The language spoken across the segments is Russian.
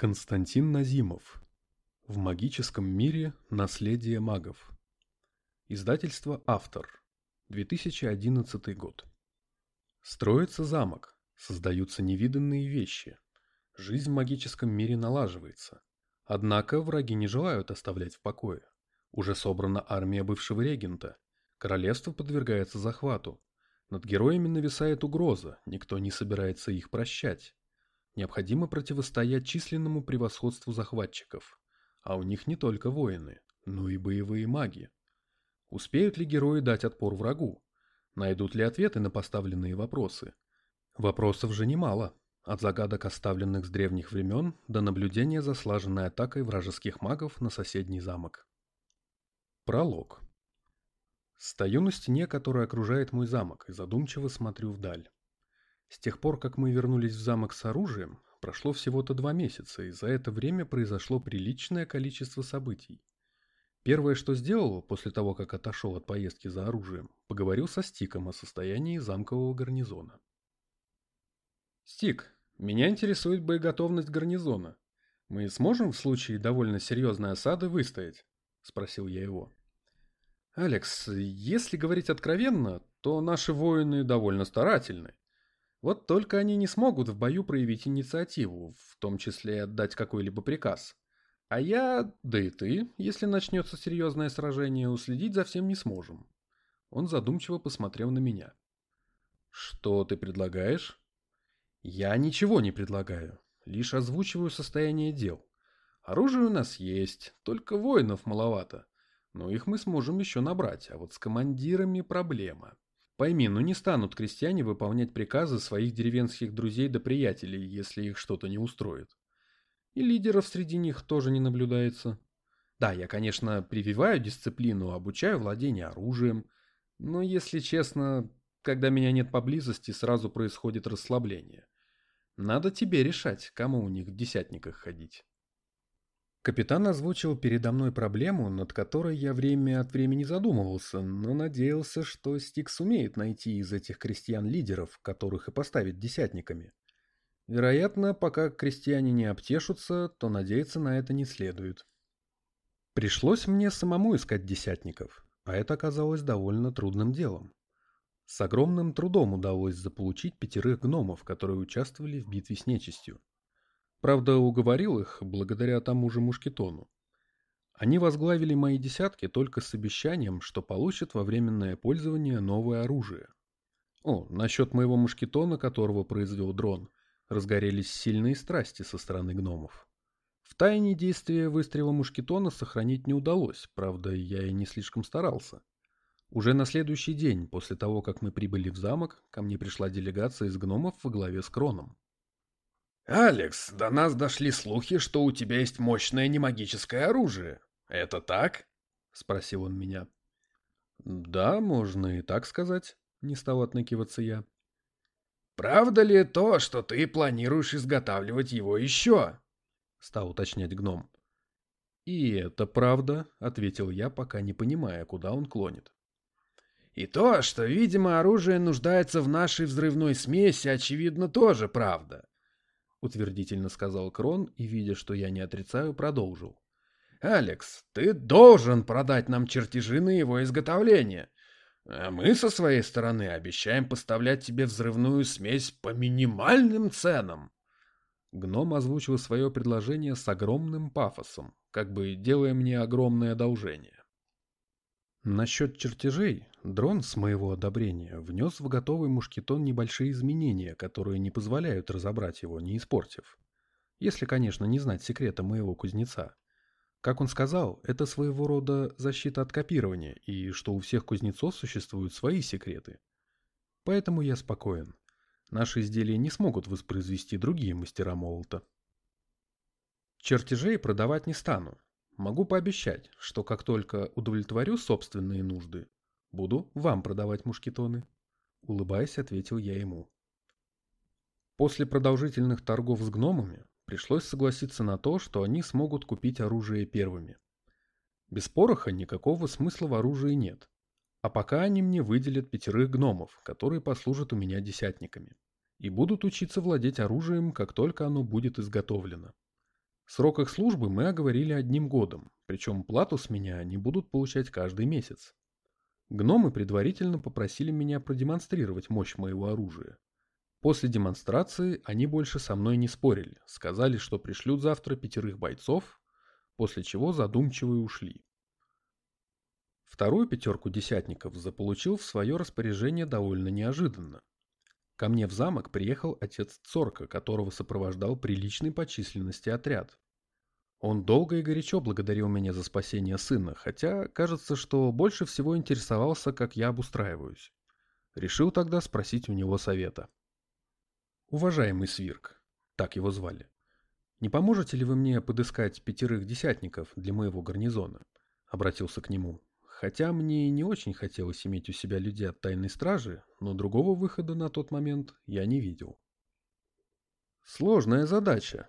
Константин Назимов. В магическом мире наследие магов. Издательство «Автор». 2011 год. Строится замок, создаются невиданные вещи. Жизнь в магическом мире налаживается. Однако враги не желают оставлять в покое. Уже собрана армия бывшего регента. Королевство подвергается захвату. Над героями нависает угроза, никто не собирается их прощать. Необходимо противостоять численному превосходству захватчиков. А у них не только воины, но и боевые маги. Успеют ли герои дать отпор врагу? Найдут ли ответы на поставленные вопросы? Вопросов же немало. От загадок, оставленных с древних времен, до наблюдения за слаженной атакой вражеских магов на соседний замок. Пролог. Стою на стене, которая окружает мой замок, и задумчиво смотрю вдаль. С тех пор, как мы вернулись в замок с оружием, прошло всего-то два месяца, и за это время произошло приличное количество событий. Первое, что сделал после того, как отошел от поездки за оружием, поговорил со Стиком о состоянии замкового гарнизона. «Стик, меня интересует боеготовность гарнизона. Мы сможем в случае довольно серьезной осады выстоять?» – спросил я его. «Алекс, если говорить откровенно, то наши воины довольно старательны. Вот только они не смогут в бою проявить инициативу, в том числе отдать какой-либо приказ. А я, да и ты, если начнется серьезное сражение, уследить за всем не сможем. Он задумчиво посмотрел на меня. Что ты предлагаешь? Я ничего не предлагаю, лишь озвучиваю состояние дел. Оружие у нас есть, только воинов маловато. Но их мы сможем еще набрать, а вот с командирами проблема. Пойми, ну не станут крестьяне выполнять приказы своих деревенских друзей да приятелей, если их что-то не устроит. И лидеров среди них тоже не наблюдается. Да, я, конечно, прививаю дисциплину, обучаю владение оружием, но, если честно, когда меня нет поблизости, сразу происходит расслабление. Надо тебе решать, кому у них в десятниках ходить. Капитан озвучил передо мной проблему, над которой я время от времени задумывался, но надеялся, что Стик сумеет найти из этих крестьян лидеров, которых и поставит десятниками. Вероятно, пока крестьяне не обтешутся, то надеяться на это не следует. Пришлось мне самому искать десятников, а это оказалось довольно трудным делом. С огромным трудом удалось заполучить пятерых гномов, которые участвовали в битве с нечистью. Правда, уговорил их благодаря тому же мушкетону. Они возглавили мои десятки только с обещанием, что получат во временное пользование новое оружие. О, насчет моего мушкетона, которого произвел дрон, разгорелись сильные страсти со стороны гномов. В тайне действия выстрела мушкетона сохранить не удалось, правда, я и не слишком старался. Уже на следующий день, после того, как мы прибыли в замок, ко мне пришла делегация из гномов во главе с Кроном. «Алекс, до нас дошли слухи, что у тебя есть мощное немагическое оружие. Это так?» — спросил он меня. «Да, можно и так сказать», — не стал отныкиваться я. «Правда ли то, что ты планируешь изготавливать его еще?» — стал уточнять гном. «И это правда», — ответил я, пока не понимая, куда он клонит. «И то, что, видимо, оружие нуждается в нашей взрывной смеси, очевидно, тоже правда. — утвердительно сказал Крон и, видя, что я не отрицаю, продолжил. «Алекс, ты должен продать нам чертежи на его изготовление. А мы со своей стороны обещаем поставлять тебе взрывную смесь по минимальным ценам». Гном озвучил свое предложение с огромным пафосом, как бы делая мне огромное одолжение. Насчет чертежей, дрон с моего одобрения внес в готовый мушкетон небольшие изменения, которые не позволяют разобрать его, не испортив. Если, конечно, не знать секрета моего кузнеца. Как он сказал, это своего рода защита от копирования, и что у всех кузнецов существуют свои секреты. Поэтому я спокоен. Наши изделия не смогут воспроизвести другие мастера молота. Чертежей продавать не стану, Могу пообещать, что как только удовлетворю собственные нужды, буду вам продавать мушкетоны. Улыбаясь, ответил я ему. После продолжительных торгов с гномами пришлось согласиться на то, что они смогут купить оружие первыми. Без пороха никакого смысла в оружии нет. А пока они мне выделят пятерых гномов, которые послужат у меня десятниками. И будут учиться владеть оружием, как только оно будет изготовлено. Срок их службы мы оговорили одним годом, причем плату с меня они будут получать каждый месяц. Гномы предварительно попросили меня продемонстрировать мощь моего оружия. После демонстрации они больше со мной не спорили, сказали, что пришлют завтра пятерых бойцов, после чего задумчиво ушли. Вторую пятерку десятников заполучил в свое распоряжение довольно неожиданно. Ко мне в замок приехал отец Цорка, которого сопровождал приличный по численности отряд. Он долго и горячо благодарил меня за спасение сына, хотя кажется, что больше всего интересовался, как я обустраиваюсь. Решил тогда спросить у него совета. «Уважаемый Свирк», так его звали, «не поможете ли вы мне подыскать пятерых десятников для моего гарнизона?» Обратился к нему. Хотя мне не очень хотелось иметь у себя людей от тайной стражи, но другого выхода на тот момент я не видел. Сложная задача.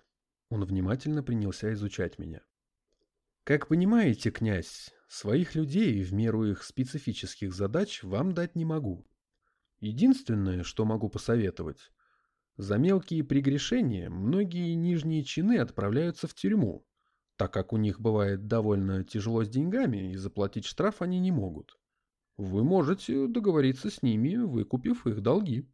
Он внимательно принялся изучать меня. Как понимаете, князь, своих людей в меру их специфических задач вам дать не могу. Единственное, что могу посоветовать, за мелкие прегрешения многие нижние чины отправляются в тюрьму, так как у них бывает довольно тяжело с деньгами и заплатить штраф они не могут. Вы можете договориться с ними, выкупив их долги.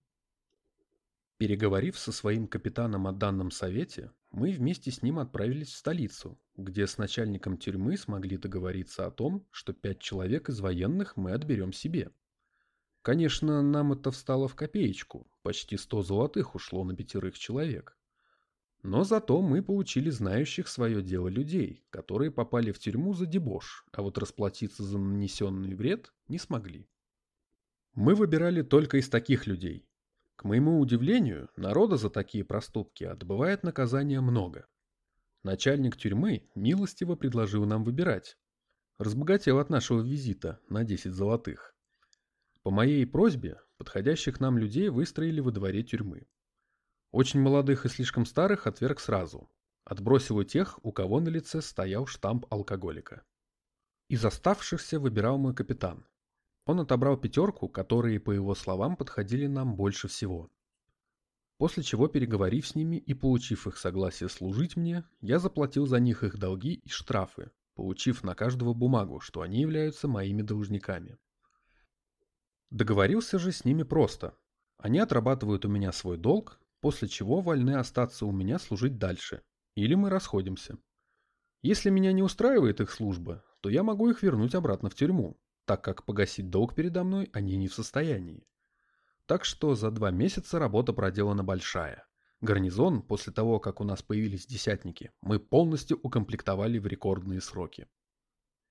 Переговорив со своим капитаном о данном совете, мы вместе с ним отправились в столицу, где с начальником тюрьмы смогли договориться о том, что пять человек из военных мы отберем себе. Конечно, нам это встало в копеечку, почти сто золотых ушло на пятерых человек. Но зато мы получили знающих свое дело людей, которые попали в тюрьму за дебош, а вот расплатиться за нанесенный вред не смогли. Мы выбирали только из таких людей. К моему удивлению, народа за такие проступки отбывает наказание много. Начальник тюрьмы милостиво предложил нам выбирать. Разбогател от нашего визита на 10 золотых. По моей просьбе, подходящих нам людей выстроили во дворе тюрьмы. Очень молодых и слишком старых отверг сразу. Отбросил у тех, у кого на лице стоял штамп алкоголика. Из оставшихся выбирал мой капитан. Он отобрал пятерку, которые, по его словам, подходили нам больше всего. После чего, переговорив с ними и получив их согласие служить мне, я заплатил за них их долги и штрафы, получив на каждого бумагу, что они являются моими должниками. Договорился же с ними просто. Они отрабатывают у меня свой долг, после чего вольны остаться у меня служить дальше, или мы расходимся. Если меня не устраивает их служба, то я могу их вернуть обратно в тюрьму, так как погасить долг передо мной они не в состоянии. Так что за два месяца работа проделана большая. Гарнизон, после того, как у нас появились десятники, мы полностью укомплектовали в рекордные сроки.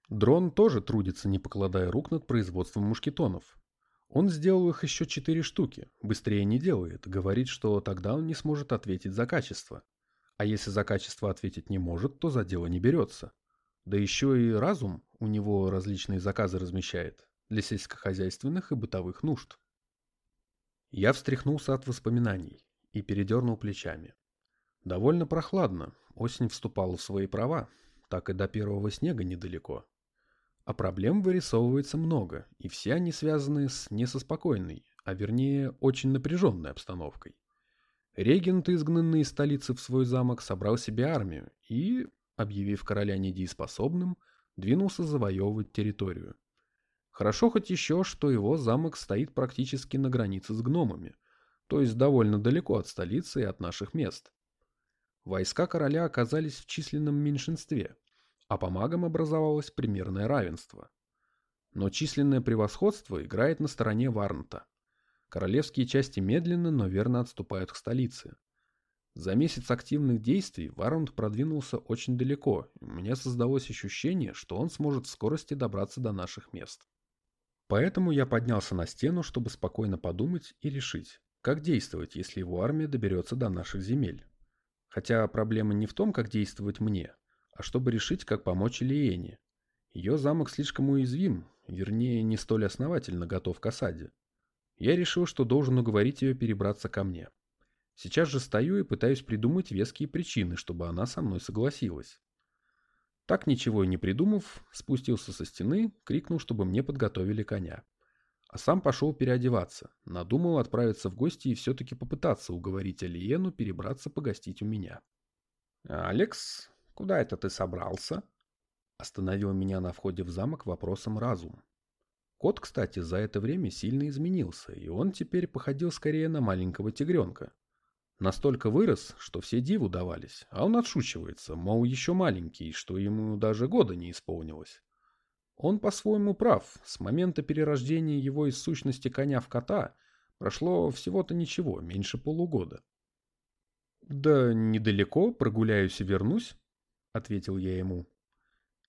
Дрон тоже трудится, не покладая рук над производством мушкетонов, он сделал их еще четыре штуки, быстрее не делает, говорит, что тогда он не сможет ответить за качество. А если за качество ответить не может, то за дело не берется. Да еще и разум у него различные заказы размещает для сельскохозяйственных и бытовых нужд. Я встряхнулся от воспоминаний и передернул плечами. Довольно прохладно, осень вступала в свои права, так и до первого снега недалеко. А проблем вырисовывается много, и все они связаны с не со спокойной, а вернее очень напряженной обстановкой. Регент, изгнанный из столицы в свой замок, собрал себе армию и, объявив короля недееспособным, двинулся завоевывать территорию. Хорошо хоть еще, что его замок стоит практически на границе с гномами, то есть довольно далеко от столицы и от наших мест. Войска короля оказались в численном меньшинстве, а по магам образовалось примерное равенство. Но численное превосходство играет на стороне Варнта. Королевские части медленно, но верно отступают к столице. За месяц активных действий Варнт продвинулся очень далеко, и меня создалось ощущение, что он сможет в скорости добраться до наших мест. Поэтому я поднялся на стену, чтобы спокойно подумать и решить, как действовать, если его армия доберется до наших земель. Хотя проблема не в том, как действовать мне, а чтобы решить, как помочь Лиене. Ее замок слишком уязвим, вернее, не столь основательно готов к осаде. Я решил, что должен уговорить ее перебраться ко мне. Сейчас же стою и пытаюсь придумать веские причины, чтобы она со мной согласилась. Так ничего и не придумав, спустился со стены, крикнул, чтобы мне подготовили коня. А сам пошел переодеваться, надумал отправиться в гости и все-таки попытаться уговорить Алиену перебраться погостить у меня. «Алекс, Куда это ты собрался? Остановил меня на входе в замок вопросом разум. Кот, кстати, за это время сильно изменился, и он теперь походил скорее на маленького тигренка. Настолько вырос, что все диву давались, а он отшучивается, мол, еще маленький, что ему даже года не исполнилось. Он по-своему прав, с момента перерождения его из сущности коня в кота прошло всего-то ничего, меньше полугода. «Да недалеко, прогуляюсь и вернусь», — ответил я ему.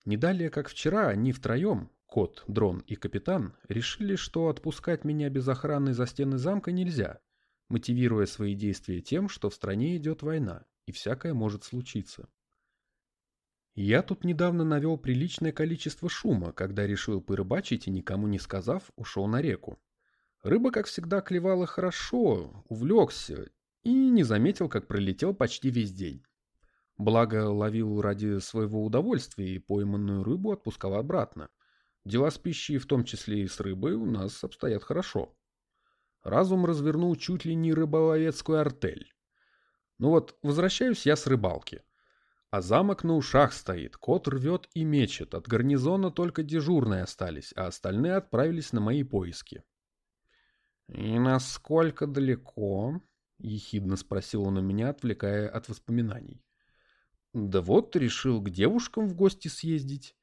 Не далее, как вчера, они втроем, Кот, Дрон и Капитан решили, что отпускать меня без охраны за стены замка нельзя, мотивируя свои действия тем, что в стране идет война, и всякое может случиться. Я тут недавно навел приличное количество шума, когда решил порыбачить и никому не сказав, ушел на реку. Рыба, как всегда, клевала хорошо, увлекся и не заметил, как пролетел почти весь день. Благо, ловил ради своего удовольствия и пойманную рыбу отпускал обратно. Дела с пищей, в том числе и с рыбой, у нас обстоят хорошо. Разум развернул чуть ли не рыболовецкую артель. Ну вот, возвращаюсь я с рыбалки. А замок на ушах стоит, кот рвет и мечет, от гарнизона только дежурные остались, а остальные отправились на мои поиски. «И насколько далеко?» — ехидно спросил он у меня, отвлекая от воспоминаний. «Да вот, решил к девушкам в гости съездить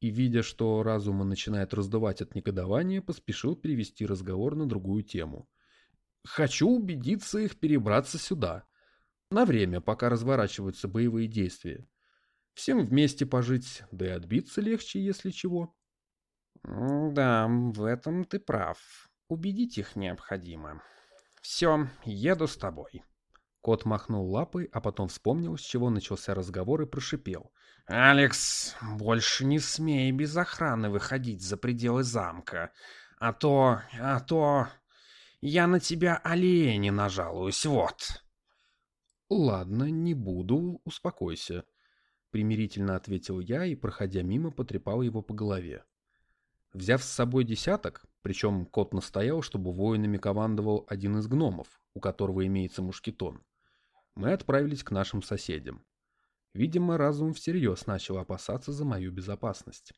и, видя, что разума начинает раздувать от негодования, поспешил перевести разговор на другую тему. «Хочу убедиться их перебраться сюда. На время, пока разворачиваются боевые действия. Всем вместе пожить, да и отбиться легче, если чего». «Да, в этом ты прав. Убедить их необходимо. Все, еду с тобой». Кот махнул лапой, а потом вспомнил, с чего начался разговор и прошипел. «Алекс, больше не смей без охраны выходить за пределы замка. А то... а то... я на тебя оленя нажалуюсь, вот!» «Ладно, не буду, успокойся», — примирительно ответил я и, проходя мимо, потрепал его по голове. Взяв с собой десяток, причем кот настоял, чтобы воинами командовал один из гномов, у которого имеется мушкетон, мы отправились к нашим соседям. Видимо, разум всерьез начал опасаться за мою безопасность.